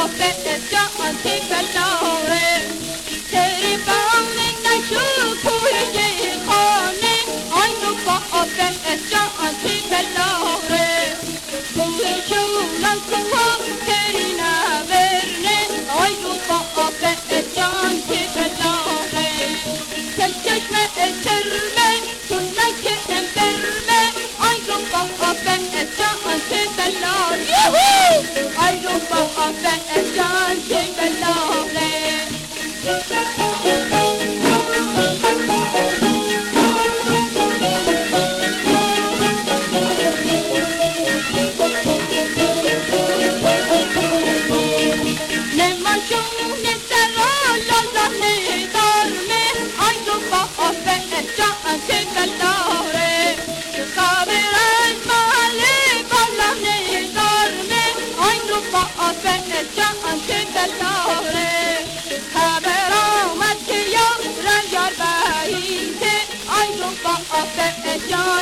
off that come back and go.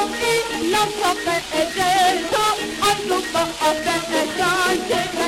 La propre est elle, en nous pas en fait,